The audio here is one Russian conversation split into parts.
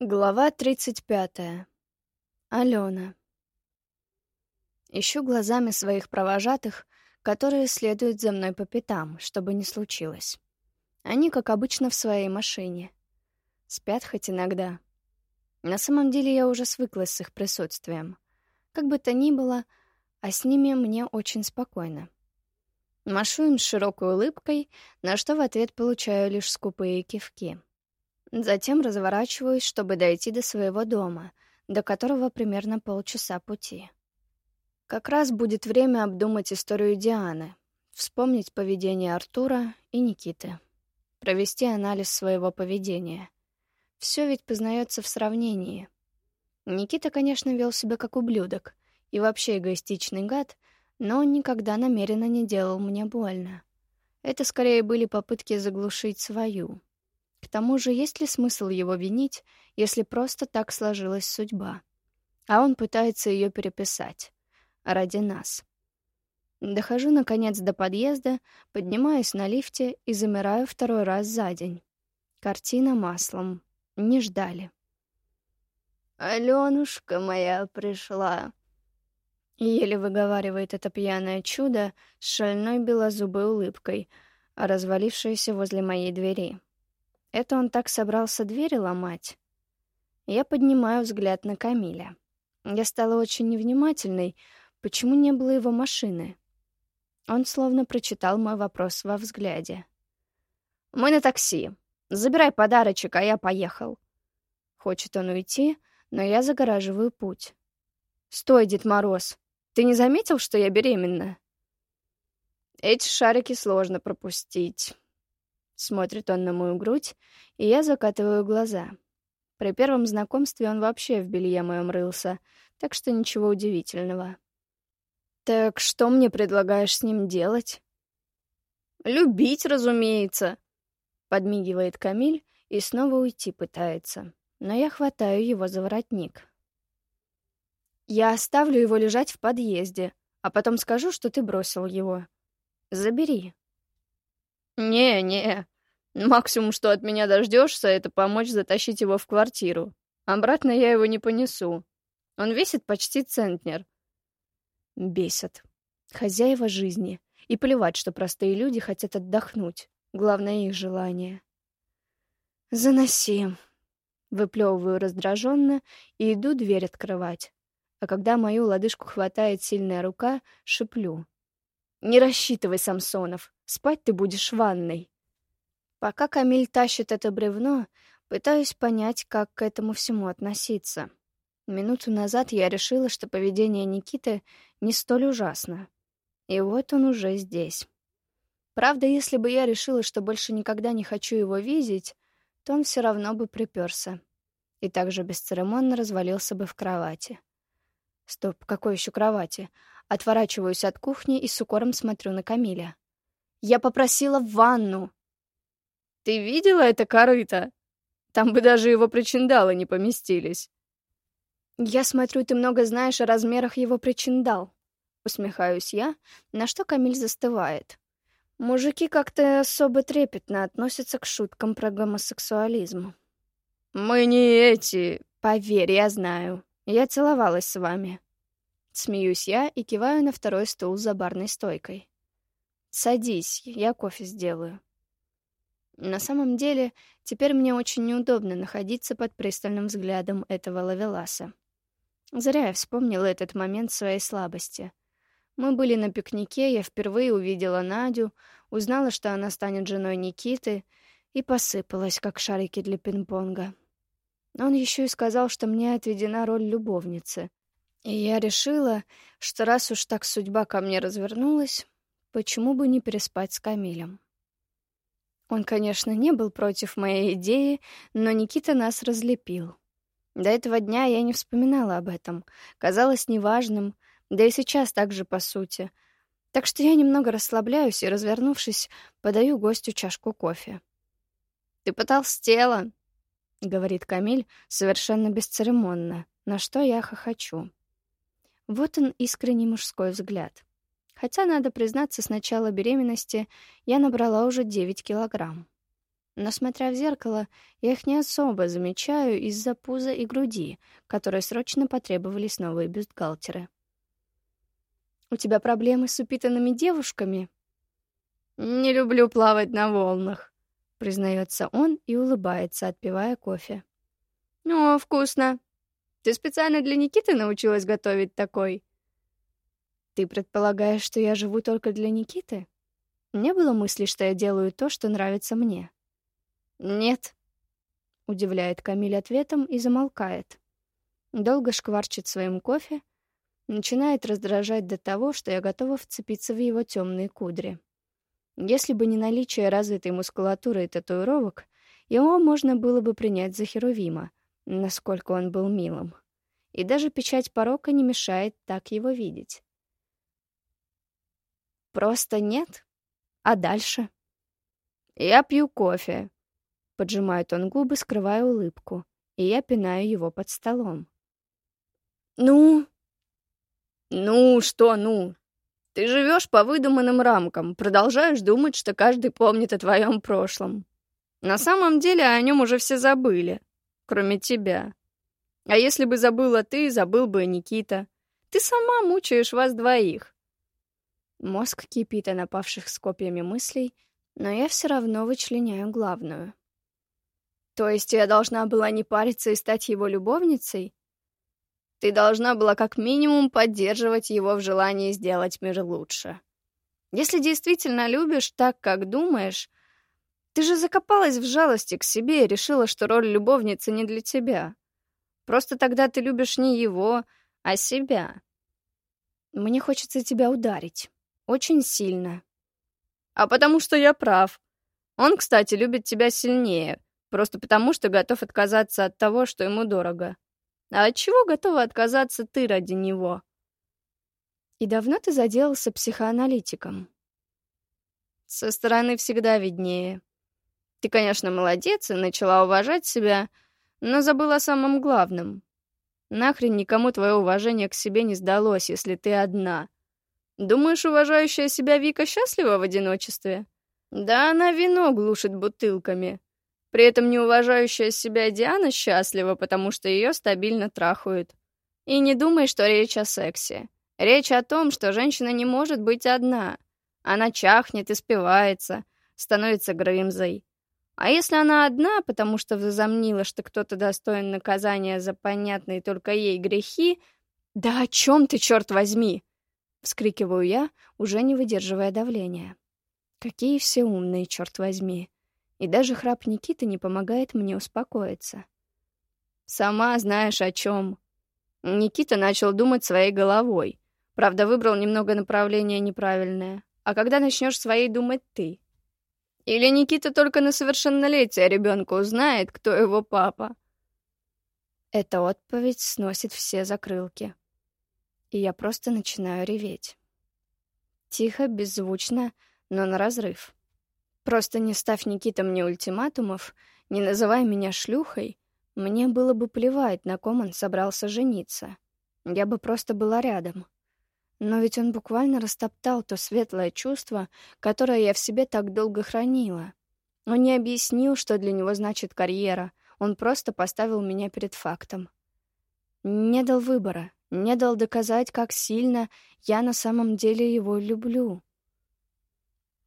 Глава 35. Алена. Ищу глазами своих провожатых, которые следуют за мной по пятам, чтобы не случилось. Они, как обычно, в своей машине. Спят хоть иногда. На самом деле я уже свыклась с их присутствием. Как бы то ни было, а с ними мне очень спокойно. Машу им с широкой улыбкой, на что в ответ получаю лишь скупые кивки. Затем разворачиваюсь, чтобы дойти до своего дома, до которого примерно полчаса пути. Как раз будет время обдумать историю Дианы, вспомнить поведение Артура и Никиты, провести анализ своего поведения. Все ведь познается в сравнении. Никита, конечно, вел себя как ублюдок и вообще эгоистичный гад, но он никогда намеренно не делал мне больно. Это скорее были попытки заглушить свою — к тому же, есть ли смысл его винить, если просто так сложилась судьба? А он пытается ее переписать. Ради нас. Дохожу, наконец, до подъезда, поднимаюсь на лифте и замираю второй раз за день. Картина маслом. Не ждали. «Алёнушка моя пришла», Еле выговаривает это пьяное чудо с шальной белозубой улыбкой, развалившееся возле моей двери. Это он так собрался двери ломать? Я поднимаю взгляд на Камиля. Я стала очень невнимательной. Почему не было его машины? Он словно прочитал мой вопрос во взгляде. «Мы на такси. Забирай подарочек, а я поехал». Хочет он уйти, но я загораживаю путь. «Стой, Дед Мороз! Ты не заметил, что я беременна?» Эти шарики сложно пропустить. Смотрит он на мою грудь, и я закатываю глаза. При первом знакомстве он вообще в белье моем рылся, так что ничего удивительного. «Так что мне предлагаешь с ним делать?» «Любить, разумеется», — подмигивает Камиль и снова уйти пытается, но я хватаю его за воротник. «Я оставлю его лежать в подъезде, а потом скажу, что ты бросил его. Забери». «Не-не, максимум, что от меня дождешься, это помочь затащить его в квартиру. Обратно я его не понесу. Он весит почти центнер». Бесит. Хозяева жизни. И плевать, что простые люди хотят отдохнуть. Главное — их желание. «Заноси». Выплевываю раздраженно и иду дверь открывать. А когда мою лодыжку хватает сильная рука, шиплю. «Не рассчитывай, Самсонов. Спать ты будешь в ванной. Пока Камиль тащит это бревно, пытаюсь понять, как к этому всему относиться. Минуту назад я решила, что поведение Никиты не столь ужасно. И вот он уже здесь. Правда, если бы я решила, что больше никогда не хочу его видеть, то он все равно бы приперся. И также бесцеремонно развалился бы в кровати. Стоп, какой еще кровати? Отворачиваюсь от кухни и с укором смотрю на Камиля. Я попросила в ванну. Ты видела это корыто? Там бы даже его причиндалы не поместились. Я смотрю, ты много знаешь о размерах его причиндал. Усмехаюсь я, на что Камиль застывает. Мужики как-то особо трепетно относятся к шуткам про гомосексуализм. Мы не эти... Поверь, я знаю. Я целовалась с вами. Смеюсь я и киваю на второй стул за барной стойкой. «Садись, я кофе сделаю». На самом деле, теперь мне очень неудобно находиться под пристальным взглядом этого лавеласа. Зря я вспомнила этот момент своей слабости. Мы были на пикнике, я впервые увидела Надю, узнала, что она станет женой Никиты, и посыпалась, как шарики для пинг-понга. Он еще и сказал, что мне отведена роль любовницы. И я решила, что раз уж так судьба ко мне развернулась, Почему бы не переспать с Камилем? Он, конечно, не был против моей идеи, но Никита нас разлепил. До этого дня я не вспоминала об этом, казалось неважным, да и сейчас так же по сути. Так что я немного расслабляюсь и, развернувшись, подаю гостю чашку кофе. «Ты потолстела», — говорит Камиль совершенно бесцеремонно, на что я хохочу. Вот он искренний мужской взгляд. Хотя, надо признаться, с начала беременности я набрала уже 9 килограмм. Но, смотря в зеркало, я их не особо замечаю из-за пуза и груди, которые срочно потребовались новые бюстгальтеры. «У тебя проблемы с упитанными девушками?» «Не люблю плавать на волнах», — признается он и улыбается, отпивая кофе. «О, вкусно! Ты специально для Никиты научилась готовить такой?» «Ты предполагаешь, что я живу только для Никиты?» Не было мысли, что я делаю то, что нравится мне. «Нет», — удивляет Камиль ответом и замолкает. Долго шкварчит своим кофе, начинает раздражать до того, что я готова вцепиться в его темные кудри. Если бы не наличие развитой мускулатуры и татуировок, его можно было бы принять за Херувима, насколько он был милым. И даже печать порока не мешает так его видеть. Просто нет? А дальше? Я пью кофе, Поджимает он губы, скрывая улыбку, и я пинаю его под столом. «Ну?» «Ну, что «ну»?» Ты живешь по выдуманным рамкам, продолжаешь думать, что каждый помнит о твоем прошлом. На самом деле о нем уже все забыли, кроме тебя. А если бы забыла ты, забыл бы и Никита. Ты сама мучаешь вас двоих. Мозг кипит о напавших с копьями мыслей, но я все равно вычленяю главную. То есть я должна была не париться и стать его любовницей? Ты должна была как минимум поддерживать его в желании сделать мир лучше. Если действительно любишь так, как думаешь, ты же закопалась в жалости к себе и решила, что роль любовницы не для тебя. Просто тогда ты любишь не его, а себя. Мне хочется тебя ударить. Очень сильно. А потому что я прав. Он, кстати, любит тебя сильнее, Просто потому, что готов отказаться от того, что ему дорого. А от чего готова отказаться ты ради него? И давно ты заделался психоаналитиком? Со стороны всегда виднее. Ты, конечно, молодец и начала уважать себя, но забыла о самом главном. Нахрен никому твое уважение к себе не сдалось, если ты одна. Думаешь, уважающая себя Вика счастлива в одиночестве? Да она вино глушит бутылками. При этом неуважающая себя Диана счастлива, потому что ее стабильно трахают. И не думай, что речь о сексе. Речь о том, что женщина не может быть одна. Она чахнет и спивается, становится Грымзой. А если она одна, потому что возомнила, что кто-то достоин наказания за понятные только ей грехи, «Да о чем ты, черт возьми?» — вскрикиваю я, уже не выдерживая давления. «Какие все умные, черт возьми!» и даже храп Никиты не помогает мне успокоиться. «Сама знаешь о чем». Никита начал думать своей головой. Правда, выбрал немного направление неправильное. А когда начнешь своей думать ты? Или Никита только на совершеннолетие ребенка узнает, кто его папа? Эта отповедь сносит все закрылки. И я просто начинаю реветь. Тихо, беззвучно, но на разрыв. Просто не ставь Никита мне ультиматумов, не называй меня шлюхой, мне было бы плевать, на ком он собрался жениться. Я бы просто была рядом. Но ведь он буквально растоптал то светлое чувство, которое я в себе так долго хранила. Он не объяснил, что для него значит карьера, он просто поставил меня перед фактом. Не дал выбора, не дал доказать, как сильно я на самом деле его люблю.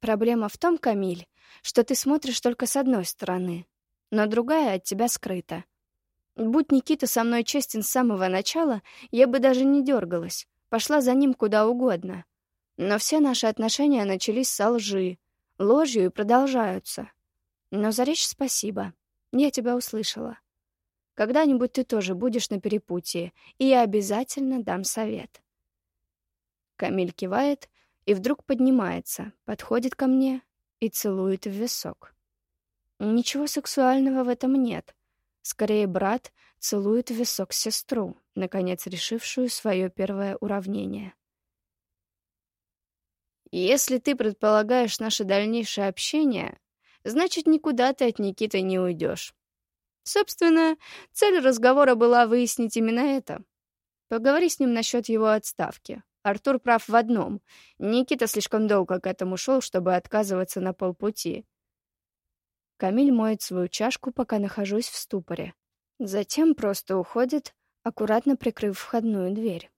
Проблема в том, Камиль, что ты смотришь только с одной стороны, но другая от тебя скрыта. Будь Никита со мной честен с самого начала, я бы даже не дергалась, пошла за ним куда угодно. Но все наши отношения начались со лжи, ложью и продолжаются. Но за речь спасибо. Я тебя услышала. Когда-нибудь ты тоже будешь на перепутье, и я обязательно дам совет. Камиль кивает, и вдруг поднимается, подходит ко мне и целует в висок. Ничего сексуального в этом нет. Скорее, брат целует в висок сестру, наконец решившую свое первое уравнение. «Если ты предполагаешь наше дальнейшее общение, значит, никуда ты от Никиты не уйдешь. Собственно, цель разговора была выяснить именно это. Поговори с ним насчет его отставки. Артур прав в одном. Никита слишком долго к этому шел, чтобы отказываться на полпути. Камиль моет свою чашку, пока нахожусь в ступоре. Затем просто уходит, аккуратно прикрыв входную дверь.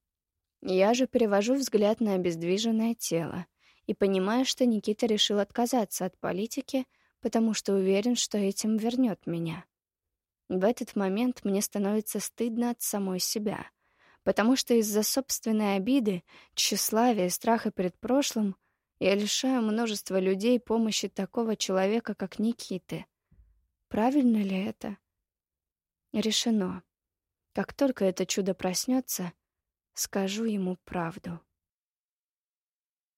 Я же перевожу взгляд на обездвиженное тело и понимаю, что Никита решил отказаться от политики, потому что уверен, что этим вернет меня. В этот момент мне становится стыдно от самой себя, потому что из-за собственной обиды, тщеславия и страха перед прошлым я лишаю множество людей помощи такого человека, как Никиты. Правильно ли это? Решено. Как только это чудо проснется, скажу ему правду.